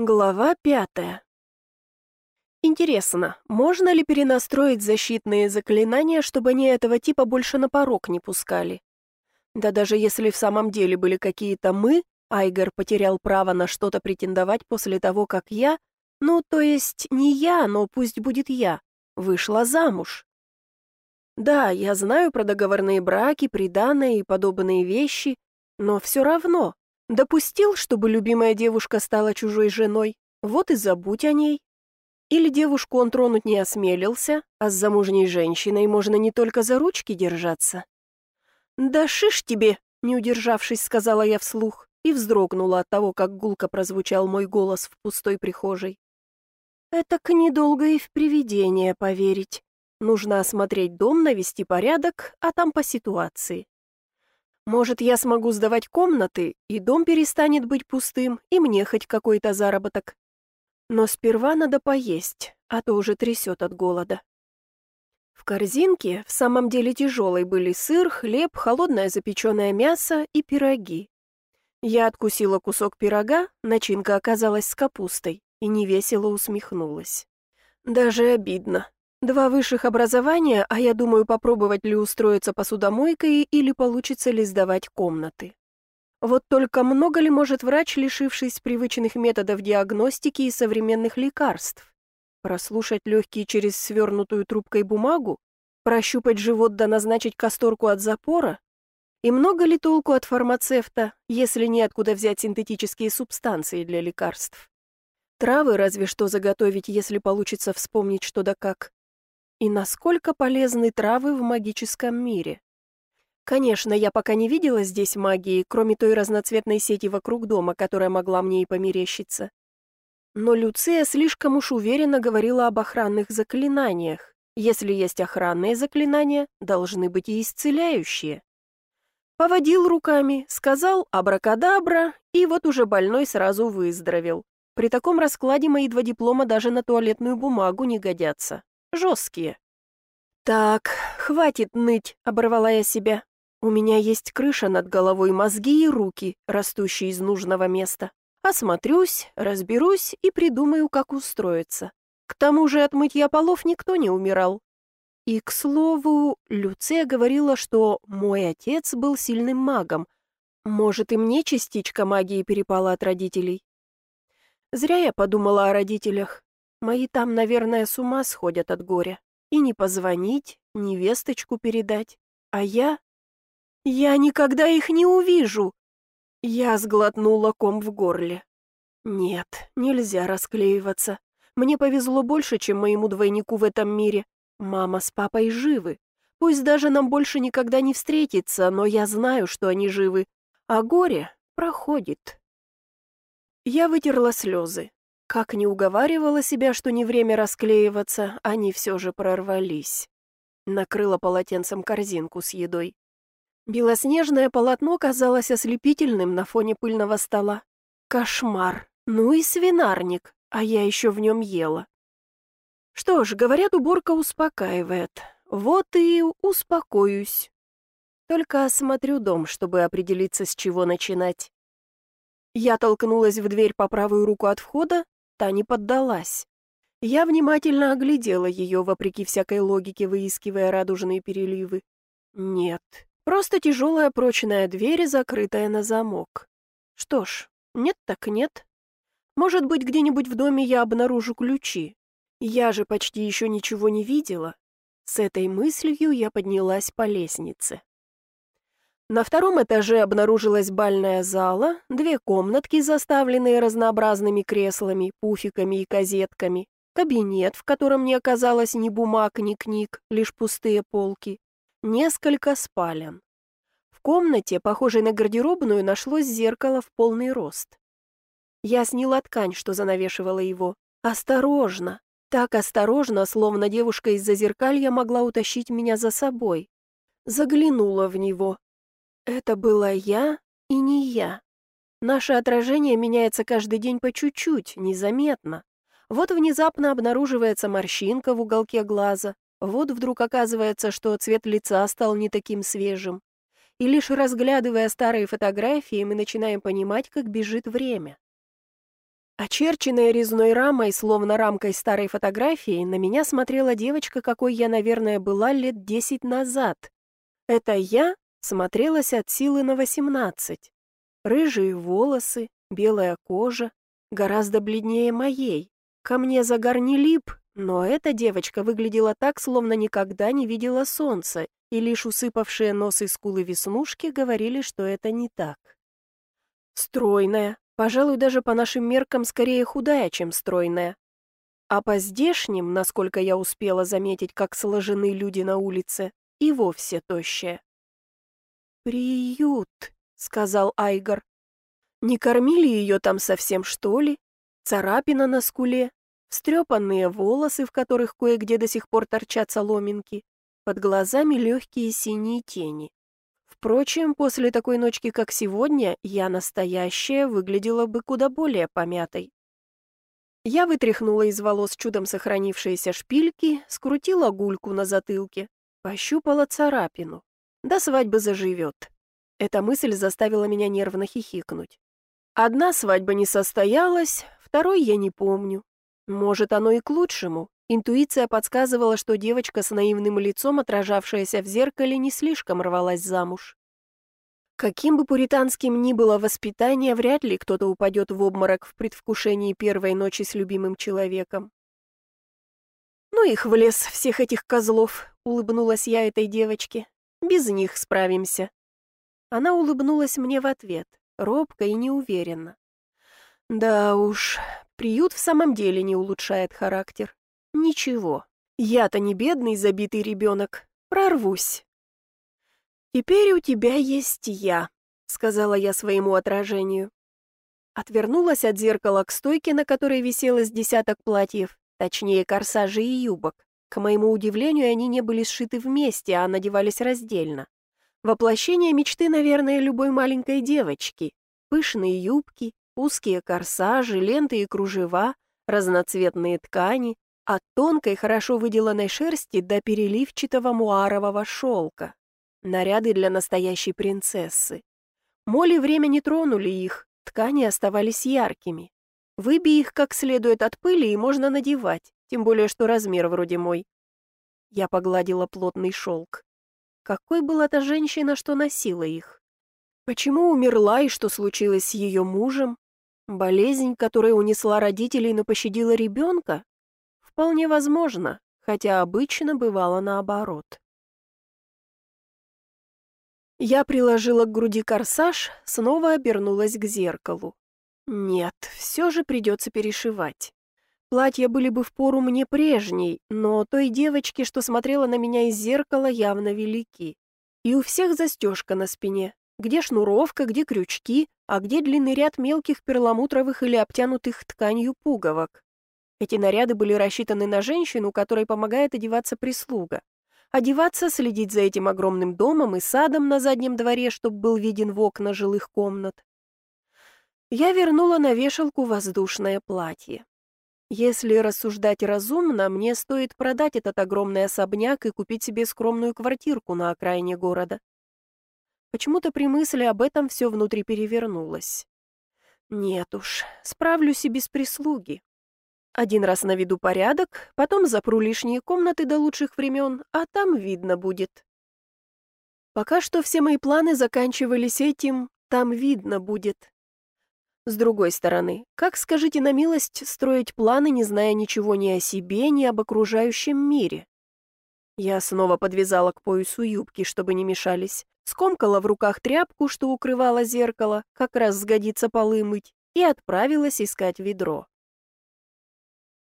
Глава пятая. Интересно, можно ли перенастроить защитные заклинания, чтобы они этого типа больше на порог не пускали? Да даже если в самом деле были какие-то «мы», Айгер потерял право на что-то претендовать после того, как я, ну, то есть не я, но пусть будет я, вышла замуж. Да, я знаю про договорные браки, приданые и подобные вещи, но все равно Допустил, чтобы любимая девушка стала чужой женой, вот и забудь о ней. Или девушку он тронуть не осмелился, а с замужней женщиной можно не только за ручки держаться. «Да шиш тебе!» — не удержавшись, сказала я вслух и вздрогнула от того, как гулко прозвучал мой голос в пустой прихожей. «Это к недолго и в привидение поверить. Нужно осмотреть дом, навести порядок, а там по ситуации. Может, я смогу сдавать комнаты, и дом перестанет быть пустым, и мне хоть какой-то заработок. Но сперва надо поесть, а то уже трясет от голода. В корзинке в самом деле тяжелой были сыр, хлеб, холодное запеченное мясо и пироги. Я откусила кусок пирога, начинка оказалась с капустой, и невесело усмехнулась. Даже обидно. Два высших образования, а я думаю попробовать ли устроиться посудомойкой или получится ли сдавать комнаты. Вот только много ли может врач, лишившись привычных методов диагностики и современных лекарств? Прослушать легкие через свернутую трубкой бумагу? Прощупать живот да назначить касторку от запора? И много ли толку от фармацевта, если неоткуда взять синтетические субстанции для лекарств? Травы разве что заготовить, если получится вспомнить что да как. И насколько полезны травы в магическом мире? Конечно, я пока не видела здесь магии, кроме той разноцветной сети вокруг дома, которая могла мне и померещиться. Но Люция слишком уж уверенно говорила об охранных заклинаниях. Если есть охранные заклинания, должны быть и исцеляющие. Поводил руками, сказал абракадабра, и вот уже больной сразу выздоровел. При таком раскладе мои два диплома даже на туалетную бумагу не годятся жесткие. «Так, хватит ныть», — оборвала я себя. «У меня есть крыша над головой, мозги и руки, растущие из нужного места. Осмотрюсь, разберусь и придумаю, как устроиться. К тому же от мытья полов никто не умирал. И, к слову, Люция говорила, что мой отец был сильным магом. Может, и мне частичка магии перепала от родителей? Зря я подумала о родителях. Мои там, наверное, с ума сходят от горя. И не позвонить, ни весточку передать. А я... Я никогда их не увижу. Я сглотнула ком в горле. Нет, нельзя расклеиваться. Мне повезло больше, чем моему двойнику в этом мире. Мама с папой живы. Пусть даже нам больше никогда не встретиться, но я знаю, что они живы. А горе проходит. Я вытерла слезы. Как не уговаривала себя, что не время расклеиваться, они все же прорвались. Накрыла полотенцем корзинку с едой. Белоснежное полотно казалось ослепительным на фоне пыльного стола. Кошмар! Ну и свинарник, а я еще в нем ела. Что ж, говорят, уборка успокаивает. Вот и успокоюсь. Только осмотрю дом, чтобы определиться, с чего начинать. Я толкнулась в дверь по правую руку от входа, Та не поддалась. Я внимательно оглядела ее, вопреки всякой логике, выискивая радужные переливы. Нет, просто тяжелая прочная дверь, закрытая на замок. Что ж, нет так нет. Может быть, где-нибудь в доме я обнаружу ключи. Я же почти еще ничего не видела. С этой мыслью я поднялась по лестнице. На втором этаже обнаружилась бальная зала, две комнатки, заставленные разнообразными креслами, пуфиками и козетками, кабинет, в котором не оказалось ни бумаг, ни книг, лишь пустые полки, несколько спален. В комнате, похожей на гардеробную, нашлось зеркало в полный рост. Я сняла ткань, что занавешивала его. Осторожно, так осторожно, словно девушка из-за зеркалья могла утащить меня за собой. Заглянула в него, это была я и не я. Наше отражение меняется каждый день по чуть-чуть, незаметно. Вот внезапно обнаруживается морщинка в уголке глаза, вот вдруг оказывается, что цвет лица стал не таким свежим. И лишь разглядывая старые фотографии, мы начинаем понимать, как бежит время. Очерченная резной рамой, словно рамкой старой фотографии, на меня смотрела девочка, какой я, наверное, была лет десять назад. Это я смотрелась от силы на восемнадцать. Рыжие волосы, белая кожа, гораздо бледнее моей. Ко мне загар не лип, но эта девочка выглядела так, словно никогда не видела солнца, и лишь усыпавшие нос и скулы веснушки говорили, что это не так. Стройная, Пожалуй, даже по нашим меркам скорее худая, чем стройная. А по здешним, насколько я успела заметить, как сложены люди на улице, и вовсе тощая. «Приют», — сказал Айгор. «Не кормили ее там совсем, что ли? Царапина на скуле, встрепанные волосы, в которых кое-где до сих пор торчат соломинки, под глазами легкие синие тени. Впрочем, после такой ночки, как сегодня, я настоящая выглядела бы куда более помятой. Я вытряхнула из волос чудом сохранившиеся шпильки, скрутила гульку на затылке, пощупала царапину. До свадьбы заживет. Эта мысль заставила меня нервно хихикнуть. Одна свадьба не состоялась, второй я не помню. Может, оно и к лучшему. Интуиция подсказывала, что девочка с наивным лицом, отражавшаяся в зеркале, не слишком рвалась замуж. Каким бы пуританским ни было воспитание, вряд ли кто-то упадет в обморок в предвкушении первой ночи с любимым человеком. «Ну их в лес, всех этих козлов», — улыбнулась я этой девочке. «Без них справимся». Она улыбнулась мне в ответ, робко и неуверенно. «Да уж, приют в самом деле не улучшает характер. Ничего, я-то не бедный забитый ребенок, прорвусь. «Теперь у тебя есть я», — сказала я своему отражению. Отвернулась от зеркала к стойке, на которой висело с десяток платьев, точнее корсажей и юбок. К моему удивлению, они не были сшиты вместе, а надевались раздельно. Воплощение мечты, наверное, любой маленькой девочки. Пышные юбки, узкие корсажи, ленты и кружева, разноцветные ткани, от тонкой, хорошо выделанной шерсти до переливчатого муарового шелка. Наряды для настоящей принцессы. Моли время не тронули их, ткани оставались яркими. Выбей их как следует от пыли, и можно надевать, тем более что размер вроде мой. Я погладила плотный шелк. Какой была та женщина, что носила их? Почему умерла и что случилось с ее мужем? Болезнь, которая унесла родителей, но пощадила ребенка? Вполне возможно, хотя обычно бывало наоборот. Я приложила к груди корсаж, снова обернулась к зеркалу. Нет, все же придется перешивать. Платья были бы в пору мне прежней, но той девочке, что смотрела на меня из зеркала, явно велики. И у всех застежка на спине. Где шнуровка, где крючки, а где длинный ряд мелких перламутровых или обтянутых тканью пуговок. Эти наряды были рассчитаны на женщину, которой помогает одеваться прислуга. Одеваться, следить за этим огромным домом и садом на заднем дворе, чтобы был виден в окна жилых комнат. Я вернула на вешалку воздушное платье. Если рассуждать разумно, мне стоит продать этот огромный особняк и купить себе скромную квартирку на окраине города. Почему-то при мысли об этом все внутри перевернулось. Нет уж, справлюсь и без прислуги. Один раз наведу порядок, потом запру лишние комнаты до лучших времен, а там видно будет. Пока что все мои планы заканчивались этим «там видно будет». С другой стороны, как, скажите на милость, строить планы, не зная ничего ни о себе, ни об окружающем мире? Я снова подвязала к поясу юбки, чтобы не мешались, скомкала в руках тряпку, что укрывала зеркало, как раз сгодится полы мыть, и отправилась искать ведро.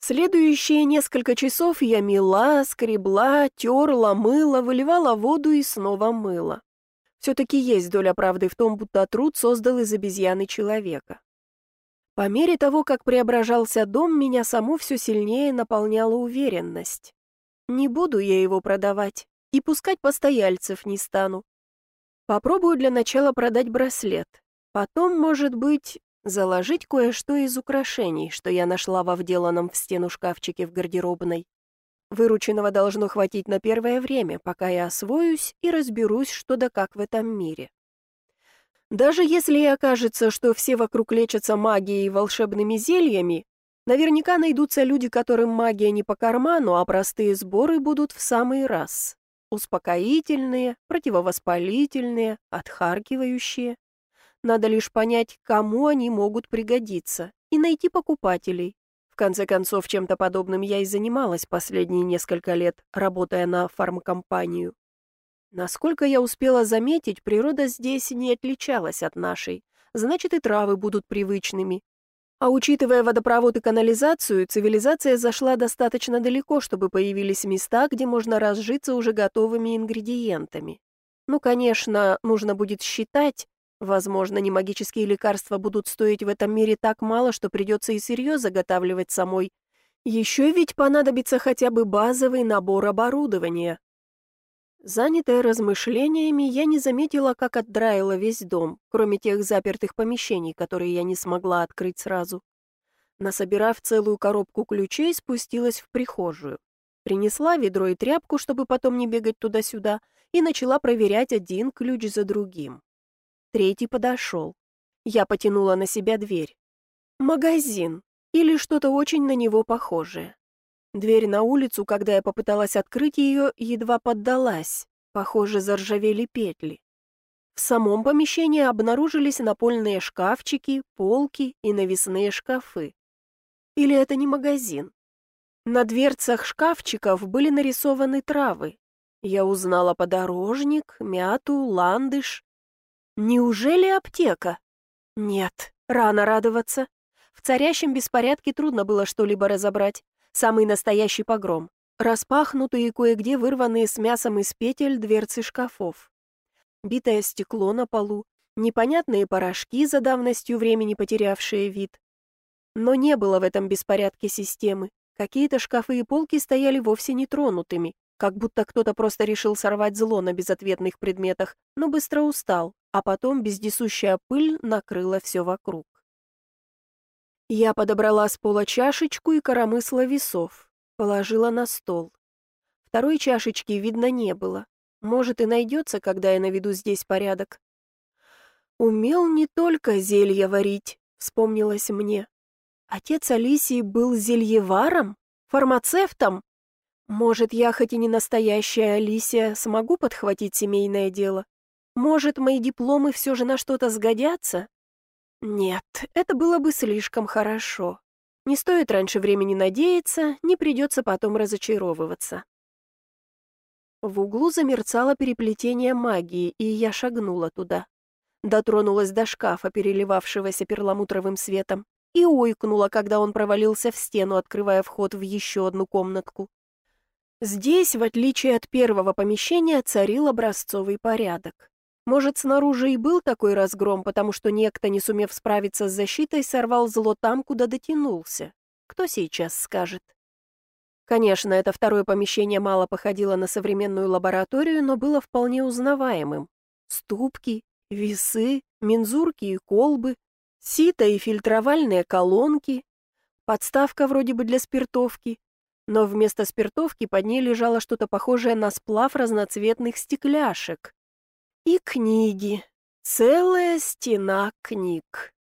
Следующие несколько часов я мела, скребла, терла, мыла, выливала воду и снова мыла. Все-таки есть доля правды в том, будто труд создал из обезьяны человека. По мере того, как преображался дом, меня само все сильнее наполняла уверенность. Не буду я его продавать, и пускать постояльцев не стану. Попробую для начала продать браслет. Потом, может быть, заложить кое-что из украшений, что я нашла во вделанном в стену шкафчике в гардеробной. Вырученного должно хватить на первое время, пока я освоюсь и разберусь, что да как в этом мире. Даже если и окажется, что все вокруг лечатся магией и волшебными зельями, наверняка найдутся люди, которым магия не по карману, а простые сборы будут в самый раз. Успокоительные, противовоспалительные, отхаркивающие. Надо лишь понять, кому они могут пригодиться, и найти покупателей. В конце концов, чем-то подобным я и занималась последние несколько лет, работая на фармкомпанию. Насколько я успела заметить, природа здесь не отличалась от нашей, значит и травы будут привычными. А учитывая водопровод и канализацию, цивилизация зашла достаточно далеко, чтобы появились места, где можно разжиться уже готовыми ингредиентами. Ну, конечно, нужно будет считать, возможно, не магические лекарства будут стоить в этом мире так мало, что придется и сырье заготавливать самой. Еще ведь понадобится хотя бы базовый набор оборудования, Занятая размышлениями, я не заметила, как отдраила весь дом, кроме тех запертых помещений, которые я не смогла открыть сразу. Насобирав целую коробку ключей, спустилась в прихожую. Принесла ведро и тряпку, чтобы потом не бегать туда-сюда, и начала проверять один ключ за другим. Третий подошел. Я потянула на себя дверь. Магазин. Или что-то очень на него похожее. Дверь на улицу, когда я попыталась открыть ее, едва поддалась. Похоже, заржавели петли. В самом помещении обнаружились напольные шкафчики, полки и навесные шкафы. Или это не магазин? На дверцах шкафчиков были нарисованы травы. Я узнала подорожник, мяту, ландыш. Неужели аптека? Нет, рано радоваться. В царящем беспорядке трудно было что-либо разобрать. Самый настоящий погром. Распахнутые кое-где вырванные с мясом из петель дверцы шкафов. Битое стекло на полу, непонятные порошки, за давностью времени потерявшие вид. Но не было в этом беспорядке системы. Какие-то шкафы и полки стояли вовсе не тронутыми, как будто кто-то просто решил сорвать зло на безответных предметах, но быстро устал, а потом бездесущая пыль накрыла все вокруг. Я подобрала с пола чашечку и коромысла весов, положила на стол. Второй чашечки видно не было. Может, и найдется, когда я наведу здесь порядок. Умел не только зелья варить, вспомнилось мне. Отец Алисии был зельеваром, фармацевтом. Может, я, хоть и не настоящая Алисия, смогу подхватить семейное дело? Может, мои дипломы все же на что-то сгодятся? Нет, это было бы слишком хорошо. Не стоит раньше времени надеяться, не придется потом разочаровываться. В углу замерцало переплетение магии, и я шагнула туда. Дотронулась до шкафа, переливавшегося перламутровым светом, и ойкнула, когда он провалился в стену, открывая вход в еще одну комнатку. Здесь, в отличие от первого помещения, царил образцовый порядок. Может, снаружи и был такой разгром, потому что некто, не сумев справиться с защитой, сорвал зло там, куда дотянулся. Кто сейчас скажет? Конечно, это второе помещение мало походило на современную лабораторию, но было вполне узнаваемым. Ступки, весы, мензурки и колбы, сито и фильтровальные колонки, подставка вроде бы для спиртовки, но вместо спиртовки под ней лежало что-то похожее на сплав разноцветных стекляшек. И книги. Целая стена книг.